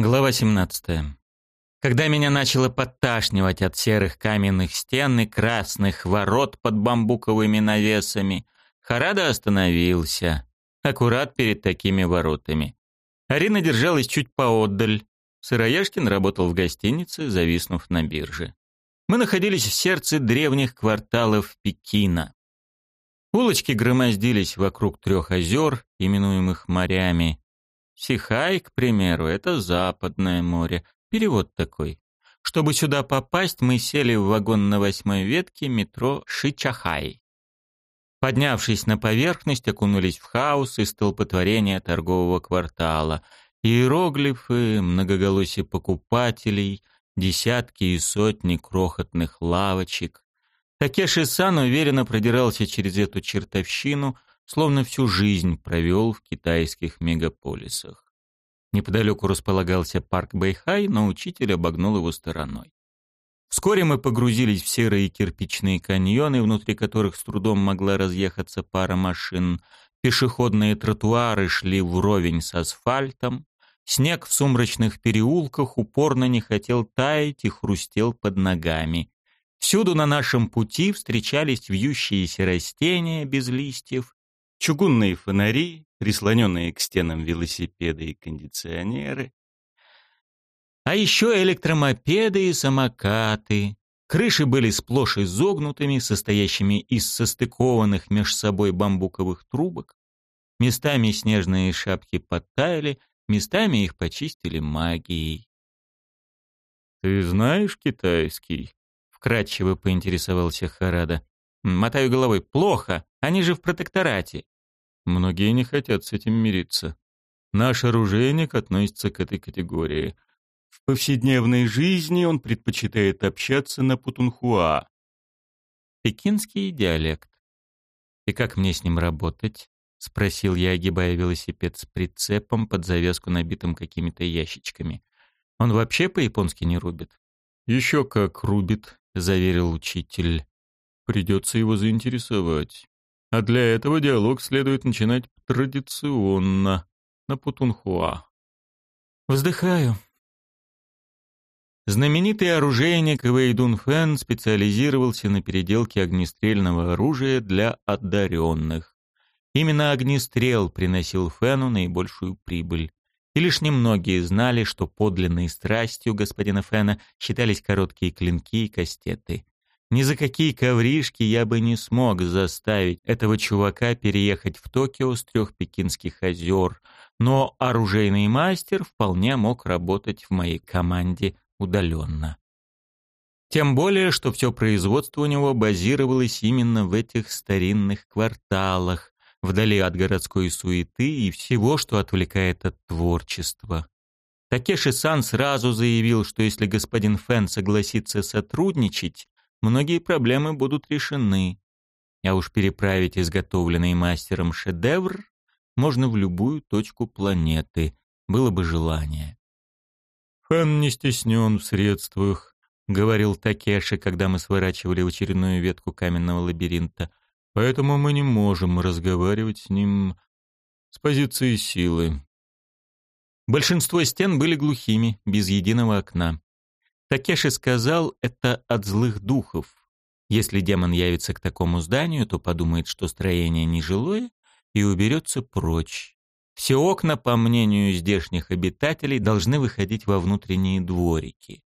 Глава 17. Когда меня начало подташнивать от серых каменных стен и красных ворот под бамбуковыми навесами, Харада остановился, аккурат перед такими воротами. Арина держалась чуть поотдаль. Сыроежкин работал в гостинице, зависнув на бирже. Мы находились в сердце древних кварталов Пекина. Улочки громоздились вокруг трех озер, именуемых морями, Сихай, к примеру, это Западное море. Перевод такой. Чтобы сюда попасть, мы сели в вагон на восьмой ветке метро Шичахай. Поднявшись на поверхность, окунулись в хаос и столпотворение торгового квартала. Иероглифы, многоголосие покупателей, десятки и сотни крохотных лавочек. Такеши-сан уверенно продирался через эту чертовщину, словно всю жизнь провел в китайских мегаполисах. Неподалеку располагался парк Бэйхай, но учитель обогнул его стороной. Вскоре мы погрузились в серые кирпичные каньоны, внутри которых с трудом могла разъехаться пара машин. Пешеходные тротуары шли вровень с асфальтом. Снег в сумрачных переулках упорно не хотел таять и хрустел под ногами. Всюду на нашем пути встречались вьющиеся растения без листьев, чугунные фонари, прислоненные к стенам велосипеды и кондиционеры. А еще электромопеды и самокаты. Крыши были сплошь изогнутыми, состоящими из состыкованных меж собой бамбуковых трубок. Местами снежные шапки подтаяли, местами их почистили магией. «Ты знаешь китайский?» — вкратчиво поинтересовался Харада. Мотаю головой. «Плохо. Они же в протекторате». Многие не хотят с этим мириться. Наш оружейник относится к этой категории. В повседневной жизни он предпочитает общаться на путунхуа. Пекинский диалект. И как мне с ним работать? спросил я, огибая велосипед с прицепом под завязку, набитым какими-то ящичками. Он вообще по-японски не рубит? Еще как рубит, заверил учитель. Придется его заинтересовать. А для этого диалог следует начинать традиционно, на путунхуа. Вздыхаю. Знаменитый оружейник Вэйдун Фэн специализировался на переделке огнестрельного оружия для одаренных. Именно огнестрел приносил Фэну наибольшую прибыль. И лишь немногие знали, что подлинной страстью господина Фэна считались короткие клинки и кастеты. Ни за какие ковришки я бы не смог заставить этого чувака переехать в Токио с трех пекинских озер, но оружейный мастер вполне мог работать в моей команде удаленно. Тем более, что все производство у него базировалось именно в этих старинных кварталах, вдали от городской суеты и всего, что отвлекает от творчества. Такеши-сан сразу заявил, что если господин Фэн согласится сотрудничать, многие проблемы будут решены. А уж переправить изготовленный мастером шедевр можно в любую точку планеты, было бы желание. «Хан не стеснен в средствах», — говорил Такеши, когда мы сворачивали в очередную ветку каменного лабиринта. «Поэтому мы не можем разговаривать с ним с позиции силы». Большинство стен были глухими, без единого окна. Такеши сказал это от злых духов. Если демон явится к такому зданию, то подумает, что строение нежилое, и уберется прочь. Все окна, по мнению здешних обитателей, должны выходить во внутренние дворики.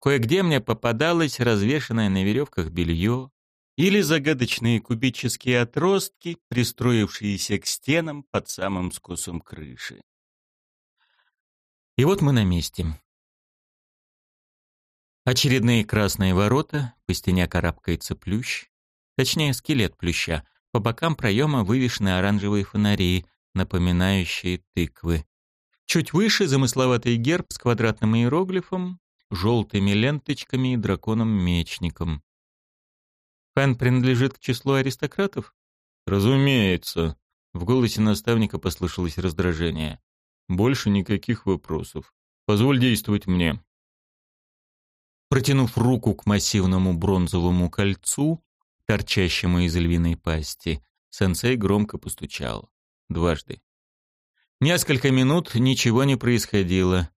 Кое-где мне попадалось развешанное на веревках белье или загадочные кубические отростки, пристроившиеся к стенам под самым скосом крыши. И вот мы на месте. Очередные красные ворота, по стене карабкается плющ, точнее скелет плюща, по бокам проема вывешены оранжевые фонари, напоминающие тыквы. Чуть выше замысловатый герб с квадратным иероглифом, желтыми ленточками и драконом-мечником. Фэн принадлежит к числу аристократов? Разумеется. В голосе наставника послышалось раздражение. Больше никаких вопросов. Позволь действовать мне. Протянув руку к массивному бронзовому кольцу, торчащему из львиной пасти, сенсей громко постучал. Дважды. Несколько минут ничего не происходило.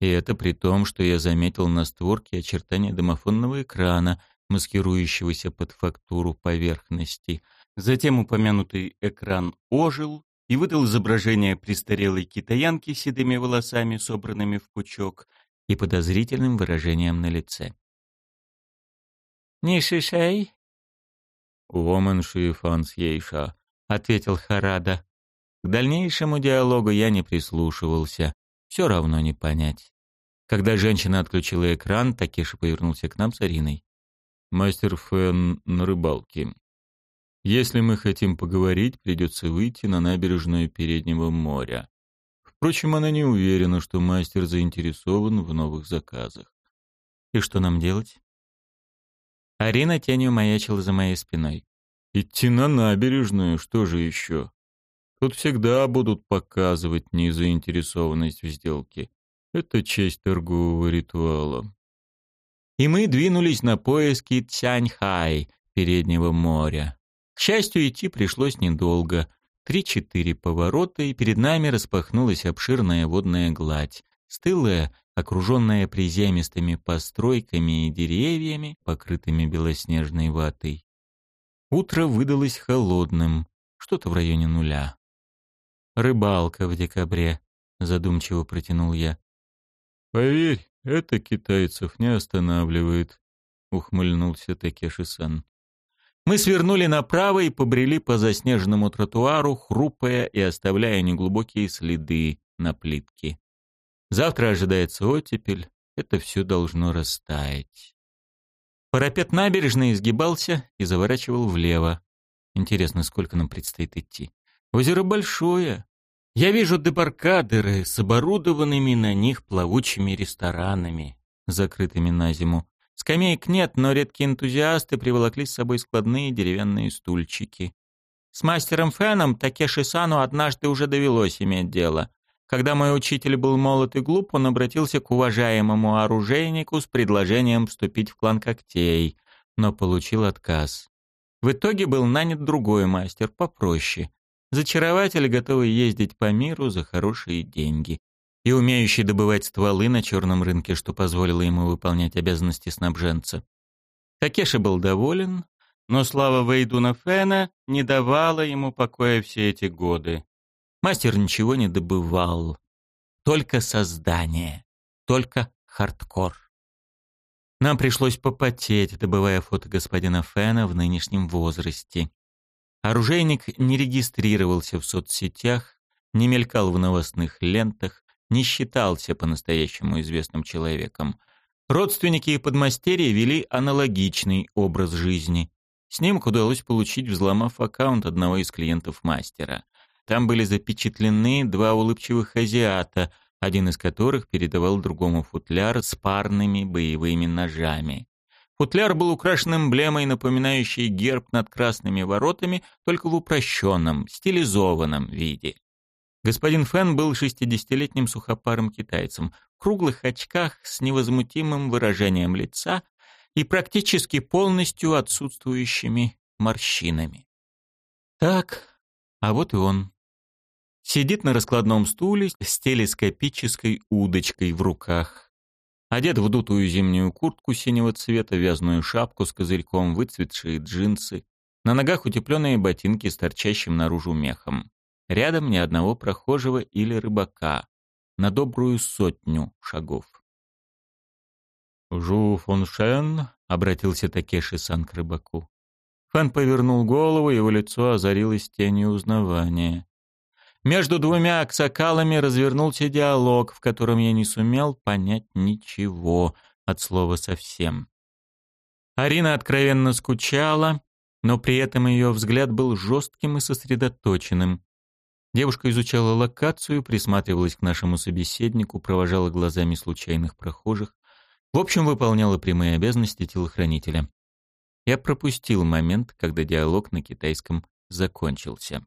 И это при том, что я заметил на створке очертания домофонного экрана, маскирующегося под фактуру поверхности. Затем упомянутый экран ожил и выдал изображение престарелой китаянки с седыми волосами, собранными в пучок, и подозрительным выражением на лице. «Не шишей?» «Woman she fans ейша», — ответил Харада. К дальнейшему диалогу я не прислушивался. Все равно не понять. Когда женщина отключила экран, Такеши повернулся к нам с Ариной. «Мастер Фэн на рыбалке. Если мы хотим поговорить, придется выйти на набережную Переднего моря. Впрочем, она не уверена, что мастер заинтересован в новых заказах. И что нам делать? Арина тенью маячила за моей спиной. Идти на набережную, что же еще? Тут всегда будут показывать незаинтересованность в сделке. Это честь торгового ритуала. И мы двинулись на поиски Цяньхай, переднего моря. К счастью, идти пришлось недолго. Три-четыре поворота, и перед нами распахнулась обширная водная гладь, стылая, окруженная приземистыми постройками и деревьями, покрытыми белоснежной ватой. Утро выдалось холодным, что-то в районе нуля. «Рыбалка в декабре», — задумчиво протянул я. «Поверь, это китайцев не останавливает», — ухмыльнулся Такеши-сан. Мы свернули направо и побрели по заснеженному тротуару, хрупая и оставляя неглубокие следы на плитке. Завтра ожидается оттепель, это все должно растаять. Парапет набережной изгибался и заворачивал влево. Интересно, сколько нам предстоит идти. Озеро большое. Я вижу дебаркадеры с оборудованными на них плавучими ресторанами, закрытыми на зиму. Скамеек нет, но редкие энтузиасты приволокли с собой складные деревянные стульчики. С мастером Феном Такеши Сану однажды уже довелось иметь дело. Когда мой учитель был молод и глуп, он обратился к уважаемому оружейнику с предложением вступить в клан когтей, но получил отказ. В итоге был нанят другой мастер, попроще. Зачарователь, готовый ездить по миру за хорошие деньги и умеющий добывать стволы на черном рынке, что позволило ему выполнять обязанности снабженца. Такеши был доволен, но слава Вейдуна Фена не давала ему покоя все эти годы. Мастер ничего не добывал. Только создание. Только хардкор. Нам пришлось попотеть, добывая фото господина Фена в нынешнем возрасте. Оружейник не регистрировался в соцсетях, не мелькал в новостных лентах, не считался по-настоящему известным человеком. Родственники и подмастерья вели аналогичный образ жизни. Снимок удалось получить, взломав аккаунт одного из клиентов мастера. Там были запечатлены два улыбчивых азиата, один из которых передавал другому футляр с парными боевыми ножами. Футляр был украшен эмблемой, напоминающей герб над красными воротами, только в упрощенном, стилизованном виде. Господин Фэн был шестидесятилетним сухопарым китайцем, в круглых очках с невозмутимым выражением лица и практически полностью отсутствующими морщинами. Так, а вот и он. Сидит на раскладном стуле с телескопической удочкой в руках. Одет в дутую зимнюю куртку синего цвета, вязаную шапку с козырьком, выцветшие джинсы. На ногах утепленные ботинки с торчащим наружу мехом. Рядом ни одного прохожего или рыбака. На добрую сотню шагов. «Жу фон Шен», — обратился Такеши-сан к рыбаку. Фэн повернул голову, его лицо озарилось тенью узнавания. Между двумя аксакалами развернулся диалог, в котором я не сумел понять ничего от слова совсем. Арина откровенно скучала, но при этом ее взгляд был жестким и сосредоточенным. Девушка изучала локацию, присматривалась к нашему собеседнику, провожала глазами случайных прохожих. В общем, выполняла прямые обязанности телохранителя. Я пропустил момент, когда диалог на китайском закончился.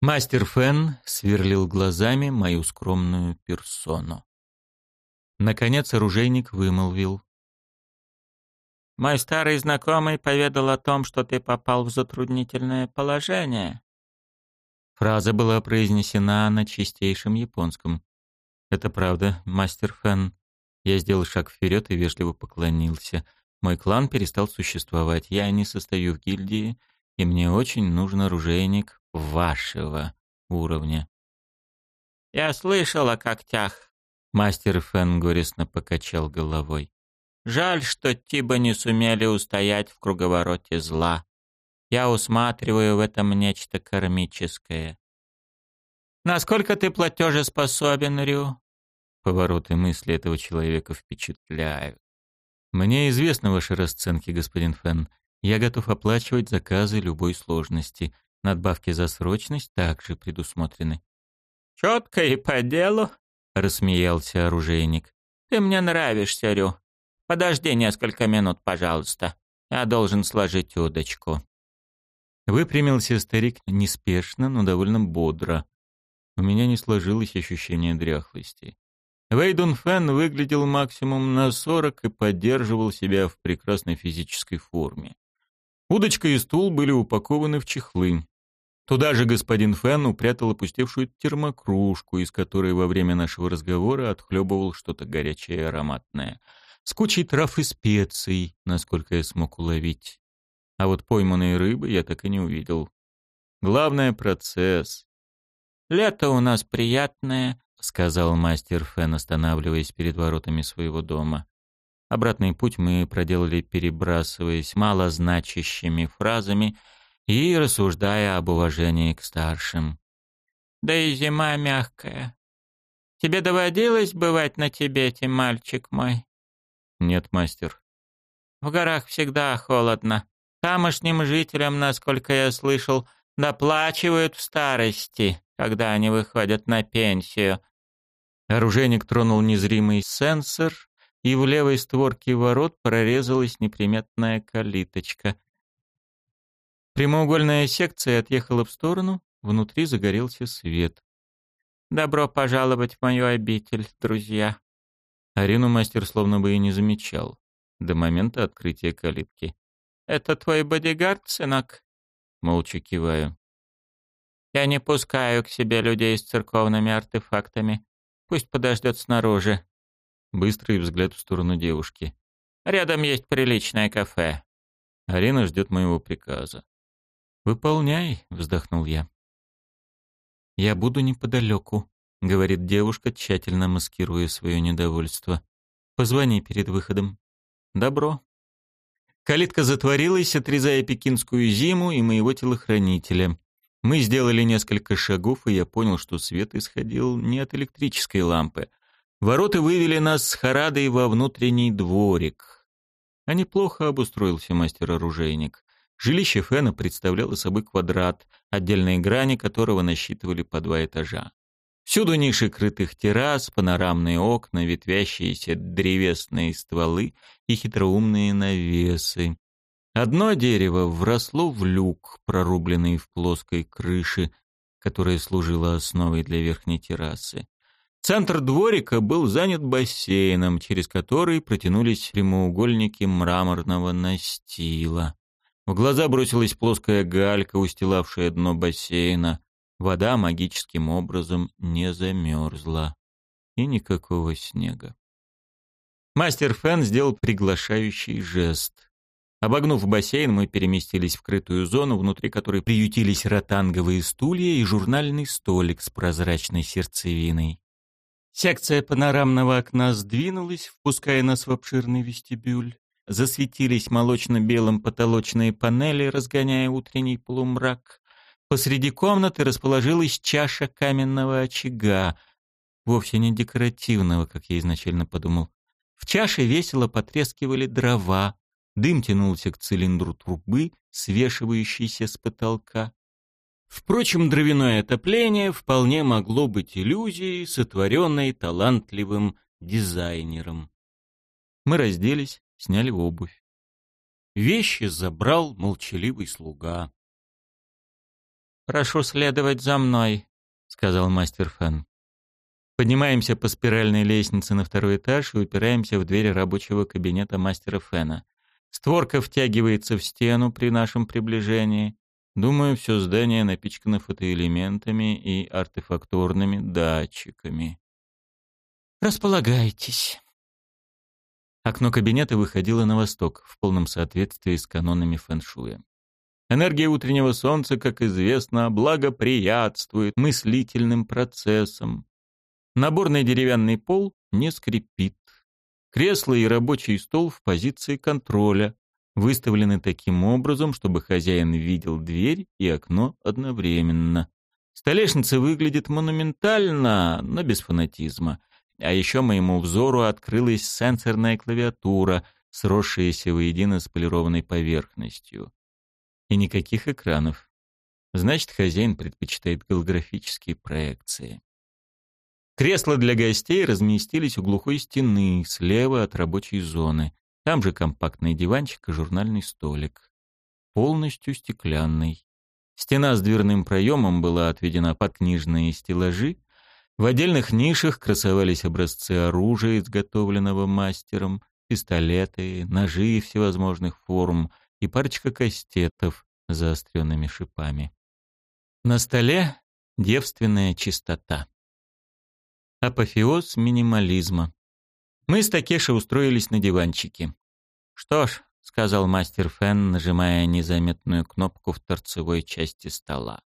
Мастер Фэн сверлил глазами мою скромную персону. Наконец оружейник вымолвил. «Мой старый знакомый поведал о том, что ты попал в затруднительное положение. Фраза была произнесена на чистейшем японском. Это правда, мастер Фэн. Я сделал шаг вперед и вежливо поклонился. Мой клан перестал существовать. Я не состою в гильдии, и мне очень нужен оружейник вашего уровня. «Я слышал о когтях», — мастер Фэн горестно покачал головой. «Жаль, что Тиба не сумели устоять в круговороте зла. Я усматриваю в этом нечто кармическое. Насколько ты платежеспособен, Рю? Повороты мысли этого человека впечатляют. Мне известны ваши расценки, господин Фен. Я готов оплачивать заказы любой сложности. Надбавки за срочность также предусмотрены. Четко и по делу, рассмеялся оружейник. Ты мне нравишься, Рю. Подожди несколько минут, пожалуйста. Я должен сложить удочку. Выпрямился старик неспешно, но довольно бодро. У меня не сложилось ощущение дряхлости. Вейдун Фэн выглядел максимум на сорок и поддерживал себя в прекрасной физической форме. Удочка и стул были упакованы в чехлы. Туда же господин Фэн упрятал опустевшую термокружку, из которой во время нашего разговора отхлебывал что-то горячее и ароматное. С кучей трав и специй, насколько я смог уловить. А вот пойманной рыбы я так и не увидел. Главное — процесс. «Лето у нас приятное», — сказал мастер Фен, останавливаясь перед воротами своего дома. Обратный путь мы проделали, перебрасываясь малозначащими фразами и рассуждая об уважении к старшим. «Да и зима мягкая. Тебе доводилось бывать на Тибете, мальчик мой?» «Нет, мастер». «В горах всегда холодно. Тамошним жителям, насколько я слышал, доплачивают в старости, когда они выходят на пенсию. Оружейник тронул незримый сенсор, и в левой створке ворот прорезалась неприметная калиточка. Прямоугольная секция отъехала в сторону, внутри загорелся свет. «Добро пожаловать в мою обитель, друзья!» Арину мастер словно бы и не замечал до момента открытия калитки. «Это твой бодигард, сынок?» Молча киваю. «Я не пускаю к себе людей с церковными артефактами. Пусть подождет снаружи». Быстрый взгляд в сторону девушки. «Рядом есть приличное кафе». Арина ждет моего приказа. «Выполняй», — вздохнул я. «Я буду неподалеку», — говорит девушка, тщательно маскируя свое недовольство. «Позвони перед выходом». «Добро», Калитка затворилась, отрезая пекинскую зиму и моего телохранителя. Мы сделали несколько шагов, и я понял, что свет исходил не от электрической лампы. Ворота вывели нас с Харадой во внутренний дворик. А неплохо обустроился мастер-оружейник. Жилище Фена представляло собой квадрат, отдельные грани которого насчитывали по два этажа. Всюду ниши крытых террас, панорамные окна, ветвящиеся древесные стволы и хитроумные навесы. Одно дерево вросло в люк, прорубленный в плоской крыше, которая служила основой для верхней террасы. Центр дворика был занят бассейном, через который протянулись прямоугольники мраморного настила. В глаза бросилась плоская галька, устилавшая дно бассейна. Вода магическим образом не замерзла. И никакого снега. Мастер Фэн сделал приглашающий жест. Обогнув бассейн, мы переместились в крытую зону, внутри которой приютились ротанговые стулья и журнальный столик с прозрачной сердцевиной. Секция панорамного окна сдвинулась, впуская нас в обширный вестибюль. Засветились молочно-белым потолочные панели, разгоняя утренний полумрак. Посреди комнаты расположилась чаша каменного очага, вовсе не декоративного, как я изначально подумал. В чаше весело потрескивали дрова, дым тянулся к цилиндру трубы, свешивающейся с потолка. Впрочем, дровяное отопление вполне могло быть иллюзией, сотворенной талантливым дизайнером. Мы разделись, сняли обувь. Вещи забрал молчаливый слуга. «Прошу следовать за мной», — сказал мастер Фэн. Поднимаемся по спиральной лестнице на второй этаж и упираемся в дверь рабочего кабинета мастера Фэна. Створка втягивается в стену при нашем приближении. Думаю, все здание напичкано фотоэлементами и артефакторными датчиками. Располагайтесь. Окно кабинета выходило на восток, в полном соответствии с канонами фэншуя. Энергия утреннего солнца, как известно, благоприятствует мыслительным процессам. Наборный деревянный пол не скрипит. Кресло и рабочий стол в позиции контроля, выставлены таким образом, чтобы хозяин видел дверь и окно одновременно. Столешница выглядит монументально, но без фанатизма. А еще моему взору открылась сенсорная клавиатура, сросшаяся воедино с полированной поверхностью. И никаких экранов. Значит, хозяин предпочитает голографические проекции. Кресла для гостей разместились у глухой стены, слева от рабочей зоны. Там же компактный диванчик и журнальный столик. Полностью стеклянный. Стена с дверным проемом была отведена под книжные стеллажи. В отдельных нишах красовались образцы оружия, изготовленного мастером, пистолеты, ножи всевозможных форм — и парочка кастетов с заостренными шипами. На столе девственная чистота. Апофеоз минимализма. Мы с Такеши устроились на диванчике. «Что ж», — сказал мастер Фен, нажимая незаметную кнопку в торцевой части стола.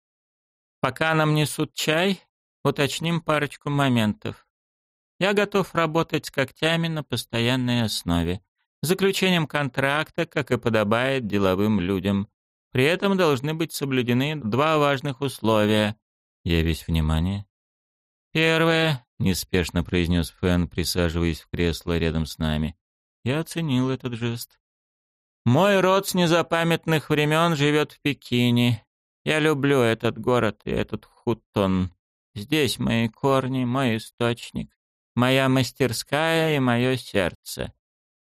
«Пока нам несут чай, уточним парочку моментов. Я готов работать с когтями на постоянной основе заключением контракта, как и подобает деловым людям. При этом должны быть соблюдены два важных условия. Я весь внимание. Первое, неспешно произнес Фэн, присаживаясь в кресло рядом с нами. Я оценил этот жест. Мой род с незапамятных времен живет в Пекине. Я люблю этот город и этот хутон. Здесь мои корни, мой источник, моя мастерская и мое сердце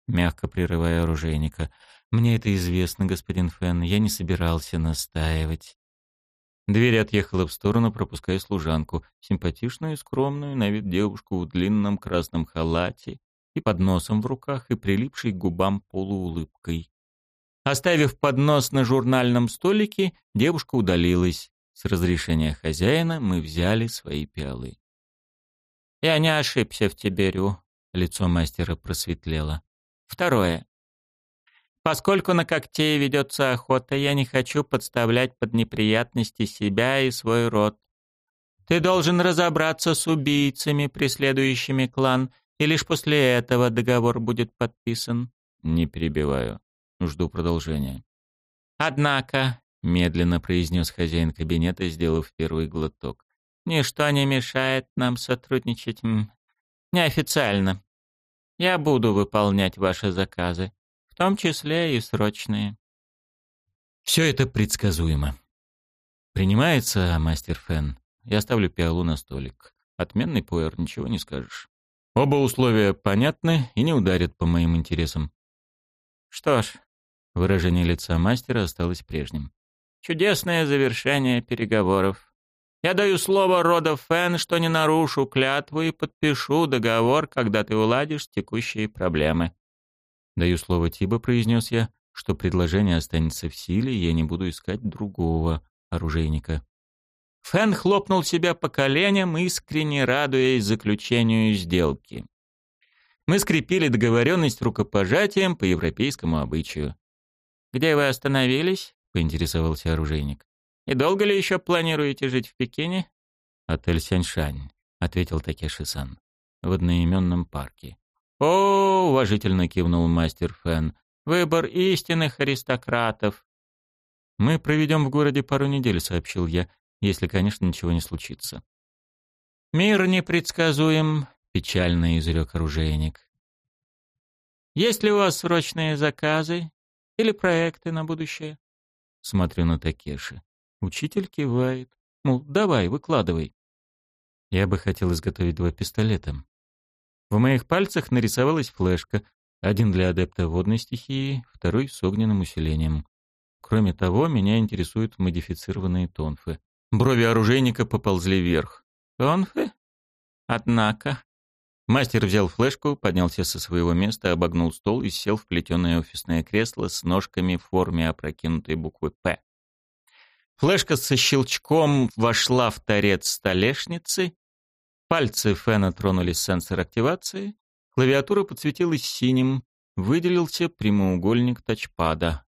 мягко прерывая оружейника. «Мне это известно, господин Фен, я не собирался настаивать». Дверь отъехала в сторону, пропуская служанку, симпатичную и скромную, на вид девушку в длинном красном халате и подносом в руках и прилипшей к губам полуулыбкой. Оставив поднос на журнальном столике, девушка удалилась. С разрешения хозяина мы взяли свои пиалы. «Я не ошибся в тебе, Рю», — лицо мастера просветлело. Второе. Поскольку на когтей ведется охота, я не хочу подставлять под неприятности себя и свой род. Ты должен разобраться с убийцами, преследующими клан, и лишь после этого договор будет подписан. Не перебиваю. Жду продолжения. Однако, медленно произнес хозяин кабинета, сделав первый глоток, ничто не мешает нам сотрудничать неофициально. Я буду выполнять ваши заказы, в том числе и срочные. Все это предсказуемо. Принимается, мастер Фен. Я ставлю пиалу на столик. Отменный пуэр, ничего не скажешь. Оба условия понятны и не ударят по моим интересам. Что ж, выражение лица мастера осталось прежним. Чудесное завершение переговоров. Я даю слово рода Фэн, что не нарушу клятву и подпишу договор, когда ты уладишь текущие проблемы. Даю слово Тиба, произнес я, что предложение останется в силе, и я не буду искать другого оружейника. Фэн хлопнул себя по коленям, искренне радуясь заключению сделки. Мы скрепили договоренность рукопожатием по европейскому обычаю. «Где вы остановились?» — поинтересовался оружейник. И долго ли еще планируете жить в Пекине? Отель Сяньшань, ответил Такеши-сан. В одноименном парке. О, уважительно кивнул мастер Фэн. Выбор истинных аристократов. Мы проведем в городе пару недель, сообщил я, если, конечно, ничего не случится. Мир непредсказуем, печально изрек оружейник. Есть ли у вас срочные заказы или проекты на будущее? Смотрю на Такеши. Учитель кивает. Мол, давай, выкладывай. Я бы хотел изготовить два пистолета. В моих пальцах нарисовалась флешка. Один для адепта водной стихии, второй с огненным усилением. Кроме того, меня интересуют модифицированные тонфы. Брови оружейника поползли вверх. «Тонфы? Однако...» Мастер взял флешку, поднялся со своего места, обогнул стол и сел в плетеное офисное кресло с ножками в форме опрокинутой буквы «П». Флешка со щелчком вошла в торец столешницы, Пальцы Фена тронули сенсор активации, клавиатура подсветилась синим, выделился прямоугольник тачпада.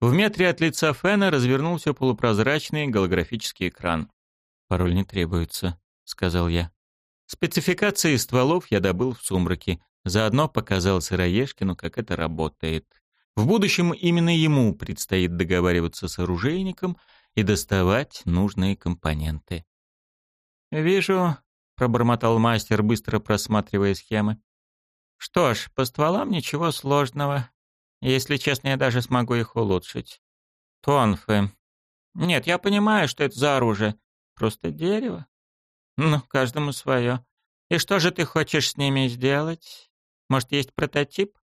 В метре от лица Фена развернулся полупрозрачный голографический экран. «Пароль не требуется», — сказал я. Спецификации стволов я добыл в сумраке, заодно показал Сыроежкину, как это работает. В будущем именно ему предстоит договариваться с оружейником и доставать нужные компоненты. «Вижу», — пробормотал мастер, быстро просматривая схемы. «Что ж, по стволам ничего сложного. Если честно, я даже смогу их улучшить. Тонфы. Нет, я понимаю, что это за оружие. Просто дерево. Ну, каждому свое. И что же ты хочешь с ними сделать? Может, есть прототип?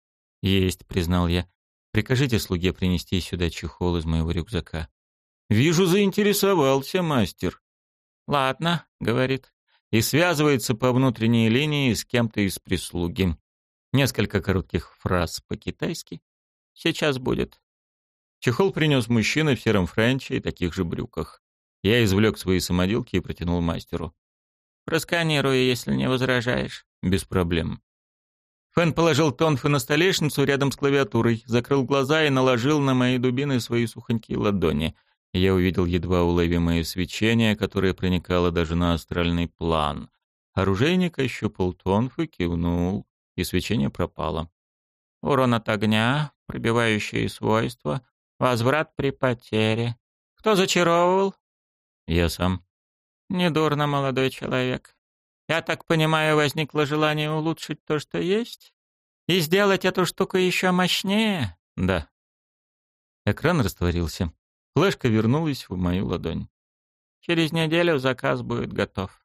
Есть, признал я. Прикажите слуге принести сюда чехол из моего рюкзака. Вижу, заинтересовался мастер. Ладно, говорит. И связывается по внутренней линии с кем-то из прислуги. Несколько коротких фраз по-китайски. Сейчас будет. Чехол принес мужчина в сером френче и таких же брюках. Я извлек свои самоделки и протянул мастеру. «Просканирую, если не возражаешь». «Без проблем». Фэн положил тонфы на столешницу рядом с клавиатурой, закрыл глаза и наложил на мои дубины свои сухонькие ладони. Я увидел едва уловимое свечение, которое проникало даже на астральный план. Оружейник ощупал тонфы, кивнул, и свечение пропало. Урон от огня, пробивающие свойства, возврат при потере. Кто зачаровывал? Я сам. Недурно, молодой человек. Я так понимаю, возникло желание улучшить то, что есть? И сделать эту штуку еще мощнее? Да. Экран растворился. Флешка вернулась в мою ладонь. Через неделю заказ будет готов.